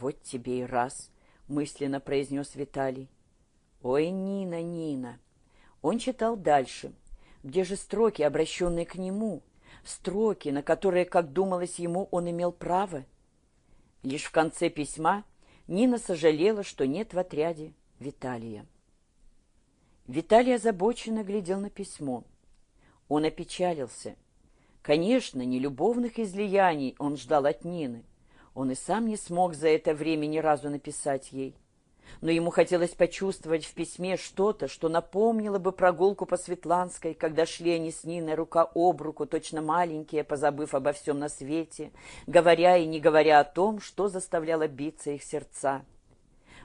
«Вот тебе и раз», — мысленно произнес Виталий. «Ой, Нина, Нина!» Он читал дальше. Где же строки, обращенные к нему? Строки, на которые, как думалось ему, он имел право? Лишь в конце письма Нина сожалела, что нет в отряде Виталия. Виталий озабоченно глядел на письмо. Он опечалился. Конечно, не любовных излияний он ждал от Нины. Он и сам не смог за это время ни разу написать ей. Но ему хотелось почувствовать в письме что-то, что напомнило бы прогулку по Светланской, когда шли они с Ниной рука об руку, точно маленькие, позабыв обо всем на свете, говоря и не говоря о том, что заставляло биться их сердца.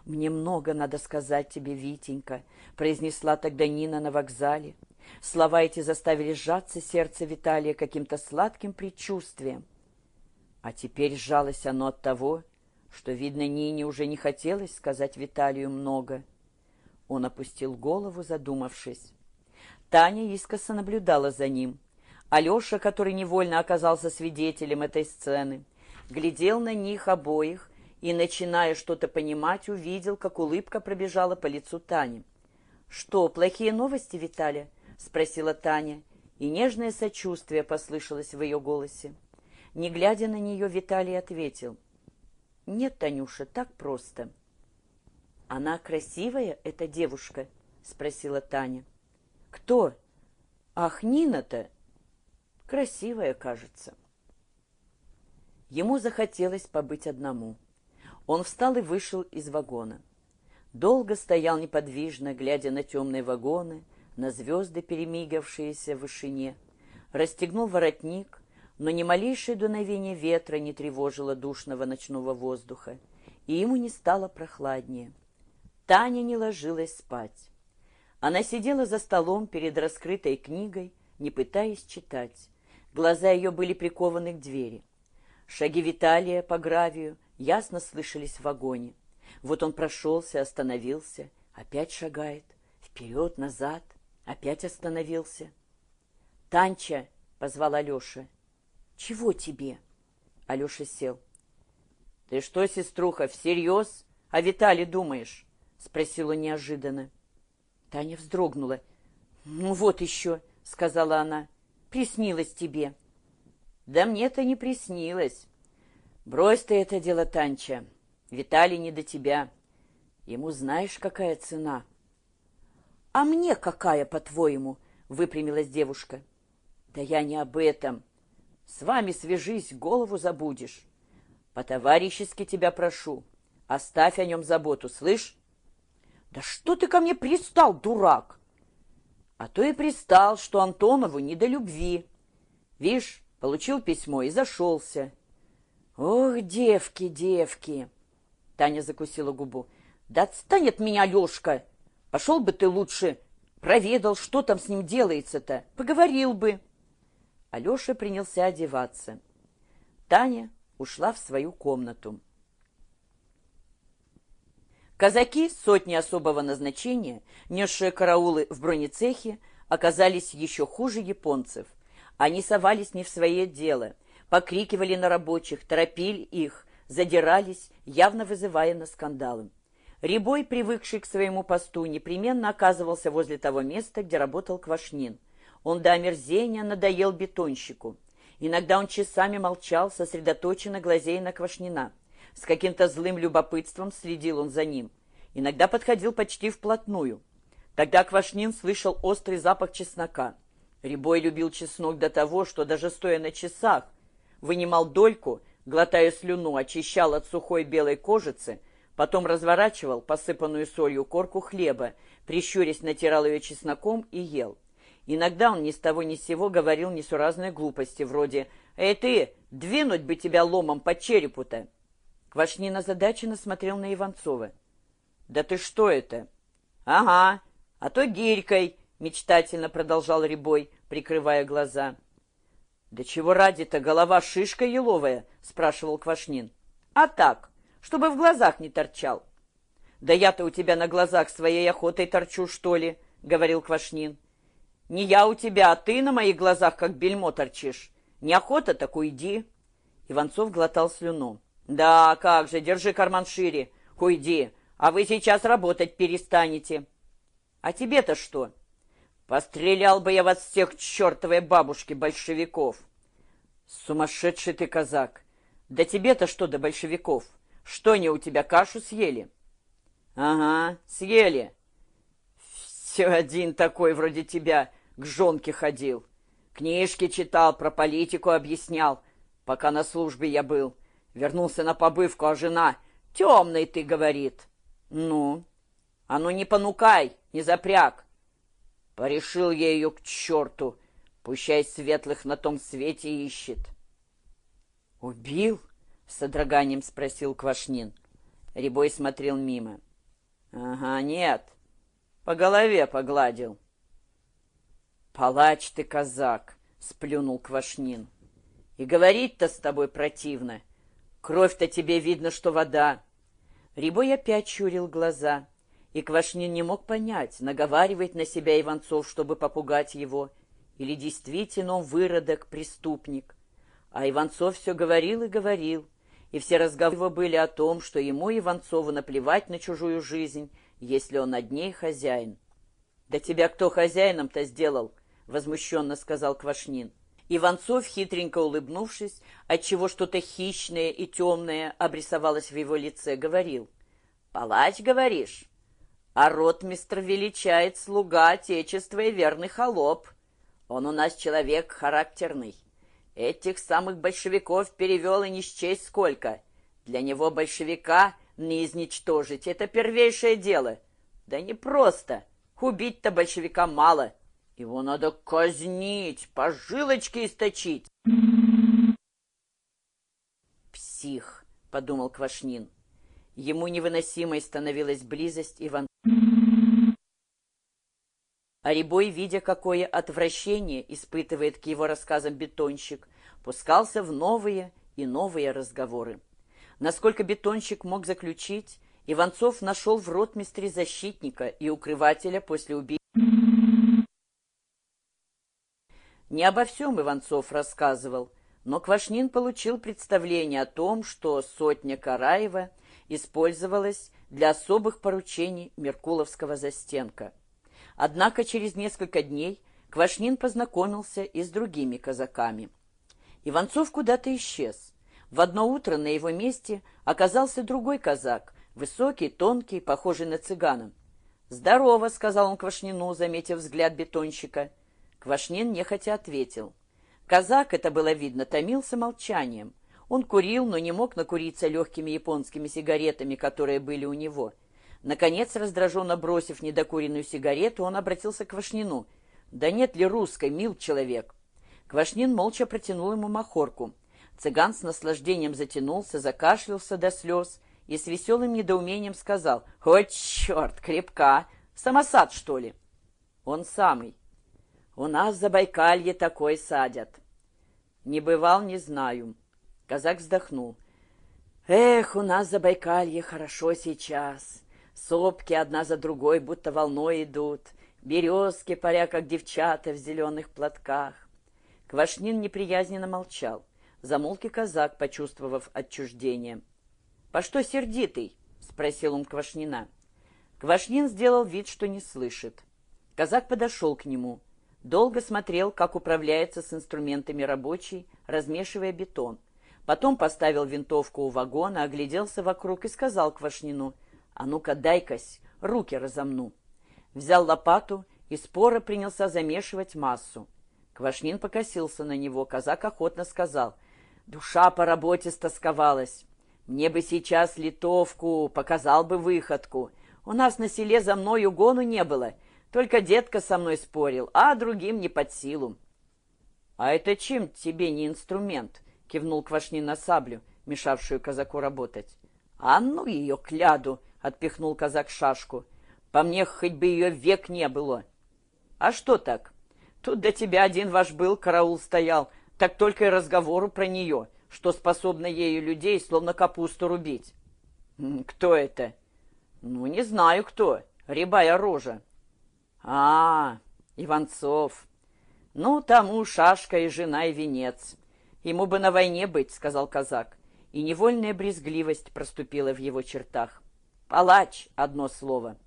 «Мне много надо сказать тебе, Витенька», — произнесла тогда Нина на вокзале. Слова эти заставили сжаться сердце Виталия каким-то сладким предчувствием. А теперь сжалось оно от того, что, видно, Нине уже не хотелось сказать Виталию много. Он опустил голову, задумавшись. Таня искоса наблюдала за ним. Алеша, который невольно оказался свидетелем этой сцены, глядел на них обоих и, начиная что-то понимать, увидел, как улыбка пробежала по лицу Тани. «Что, плохие новости, Виталя?» — спросила Таня, и нежное сочувствие послышалось в ее голосе. Не глядя на нее, Виталий ответил. «Нет, Танюша, так просто». «Она красивая, эта девушка?» — спросила Таня. «Кто? Ах, Нина-то!» «Красивая, кажется». Ему захотелось побыть одному. Он встал и вышел из вагона. Долго стоял неподвижно, глядя на темные вагоны, на звезды, перемигавшиеся в вышине. Расстегнул воротник, но ни малейшее дуновение ветра не тревожило душного ночного воздуха, и ему не стало прохладнее. Таня не ложилась спать. Она сидела за столом перед раскрытой книгой, не пытаясь читать. Глаза ее были прикованы к двери. Шаги Виталия по гравию ясно слышались в вагоне. Вот он прошелся, остановился, опять шагает, вперед, назад, опять остановился. «Танча!» — позвал Алеша. «Чего тебе?» Алеша сел. «Ты что, сеструха, всерьез о Витале думаешь?» — спросила неожиданно. Таня вздрогнула. «Ну вот еще», — сказала она, — «приснилось тебе». «Да мне-то не приснилось. Брось ты это дело, Танча. Виталий не до тебя. Ему знаешь, какая цена». «А мне какая, по-твоему?» — выпрямилась девушка. «Да я не об этом. С вами свяжись, голову забудешь. По-товарищески тебя прошу. Оставь о нем заботу, слышь? Да что ты ко мне пристал, дурак? А то и пристал, что Антонову не до любви. Вишь, получил письмо и зашелся. Ох, девки, девки! Таня закусила губу. Да отстань от меня, Лешка! Пошел бы ты лучше, проведал, что там с ним делается-то, поговорил бы. Алеша принялся одеваться. Таня ушла в свою комнату. Казаки, сотни особого назначения, несшие караулы в бронецехе, оказались еще хуже японцев. Они совались не в свое дело, покрикивали на рабочих, торопили их, задирались, явно вызывая на скандалы. Рябой, привыкший к своему посту, непременно оказывался возле того места, где работал Квашнин. Он до омерзения надоел бетонщику. Иногда он часами молчал, сосредоточенно глазея на Квашнина. С каким-то злым любопытством следил он за ним. Иногда подходил почти вплотную. Тогда Квашнин слышал острый запах чеснока. Рябой любил чеснок до того, что даже стоя на часах, вынимал дольку, глотая слюну, очищал от сухой белой кожицы, потом разворачивал посыпанную солью корку хлеба, прищурясь натирал ее чесноком и ел. Иногда он ни с того ни с сего говорил несуразные глупости, вроде «Эй ты, двинуть бы тебя ломом по черепу-то!» Квашнин озадаченно смотрел на Иванцова. «Да ты что это?» «Ага, а то гирькой!» — мечтательно продолжал Рябой, прикрывая глаза. «Да чего ради-то голова шишка еловая?» — спрашивал Квашнин. «А так, чтобы в глазах не торчал». «Да я-то у тебя на глазах своей охотой торчу, что ли?» — говорил Квашнин. Не я у тебя, а ты на моих глазах как бельмо торчишь. Неохота, так уйди. Иванцов глотал слюну. Да, как же, держи карман шире. Уйди, а вы сейчас работать перестанете. А тебе-то что? Пострелял бы я вас всех чертовой бабушки большевиков. Сумасшедший ты казак. Да тебе-то что до большевиков? Что они у тебя кашу съели? Ага, съели. Все один такой вроде тебя к жонке ходил. Книжки читал, про политику объяснял, пока на службе я был. Вернулся на побывку, а жена «Темный ты», — говорит. «Ну? А ну не понукай, не запряг». Порешил я ее к черту, пущай светлых на том свете ищет. «Убил?» — с содроганием спросил Квашнин. Рябой смотрел мимо. «Ага, нет, по голове погладил». «Палач ты, казак!» — сплюнул Квашнин. «И говорить-то с тобой противно. Кровь-то тебе видно, что вода». Рябой опять чурил глаза, и Квашнин не мог понять, наговаривает на себя Иванцов, чтобы попугать его, или действительно он выродок, преступник. А Иванцов все говорил и говорил, и все разговоры были о том, что ему, Иванцову, наплевать на чужую жизнь, если он над ней хозяин. «Да тебя кто хозяином-то сделал?» — возмущенно сказал Квашнин. Иванцов, хитренько улыбнувшись, отчего что-то хищное и темное обрисовалось в его лице, говорил. «Палач, говоришь? А ротмистр величает слуга Отечества и верный холоп. Он у нас человек характерный. Этих самых большевиков перевел и не счесть сколько. Для него большевика не изничтожить — это первейшее дело. Да не просто. Убить-то большевика мало». Его надо казнить, по жилочке источить. Псих, подумал Квашнин. Ему невыносимой становилась близость Иван. А Рябой, видя, какое отвращение испытывает к его рассказам бетонщик, пускался в новые и новые разговоры. Насколько бетонщик мог заключить, Иванцов нашел в ротмистре защитника и укрывателя после убийства. Не обо всем Иванцов рассказывал, но Квашнин получил представление о том, что сотня Караева использовалась для особых поручений Меркуловского застенка. Однако через несколько дней Квашнин познакомился и с другими казаками. Иванцов куда-то исчез. В одно утро на его месте оказался другой казак, высокий, тонкий, похожий на цыгана. «Здорово», — сказал он Квашнину, заметив взгляд бетонщика. Квашнин нехотя ответил. Казак, это было видно, томился молчанием. Он курил, но не мог накуриться легкими японскими сигаретами, которые были у него. Наконец, раздраженно бросив недокуренную сигарету, он обратился к Квашнину. «Да нет ли русской, мил человек?» Квашнин молча протянул ему махорку. Цыган с наслаждением затянулся, закашлялся до слез и с веселым недоумением сказал «О, черт, крепка! Самосад, что ли?» «Он самый. У нас в Забайкалье такой садят. Не бывал, не знаю. Казак вздохнул. Эх, у нас в Забайкалье хорошо сейчас. Сопки одна за другой будто волной идут. Березки паря, как девчата в зеленых платках. Квашнин неприязненно молчал. Замолк и казак, почувствовав отчуждение. — По что сердитый? — спросил он Квашнина. Квашнин сделал вид, что не слышит. Казак подошел к нему — Долго смотрел, как управляется с инструментами рабочий, размешивая бетон. Потом поставил винтовку у вагона, огляделся вокруг и сказал Квашнину, «А ну-ка, дай-кась, руки разомну». Взял лопату и споро принялся замешивать массу. Квашнин покосился на него, казак охотно сказал, «Душа по работе стосковалась. Мне бы сейчас литовку, показал бы выходку. У нас на селе за мною гону не было, только детка со мной спорил, а другим не под силу. — А это чем тебе не инструмент? — кивнул Квашнин на саблю, мешавшую казаку работать. — А ну ее кляду! — отпихнул казак шашку. — По мне хоть бы ее век не было. — А что так? Тут до тебя один ваш был, караул стоял, так только и разговору про нее, что способна ею людей словно капусту рубить. — Кто это? — Ну, не знаю кто. Рябая рожа. А, Иванцов. Ну, тому шашка и жена, и венец. Ему бы на войне быть, сказал казак. и невольная брезгливость проступила в его чертах. «Палач» — одно слово —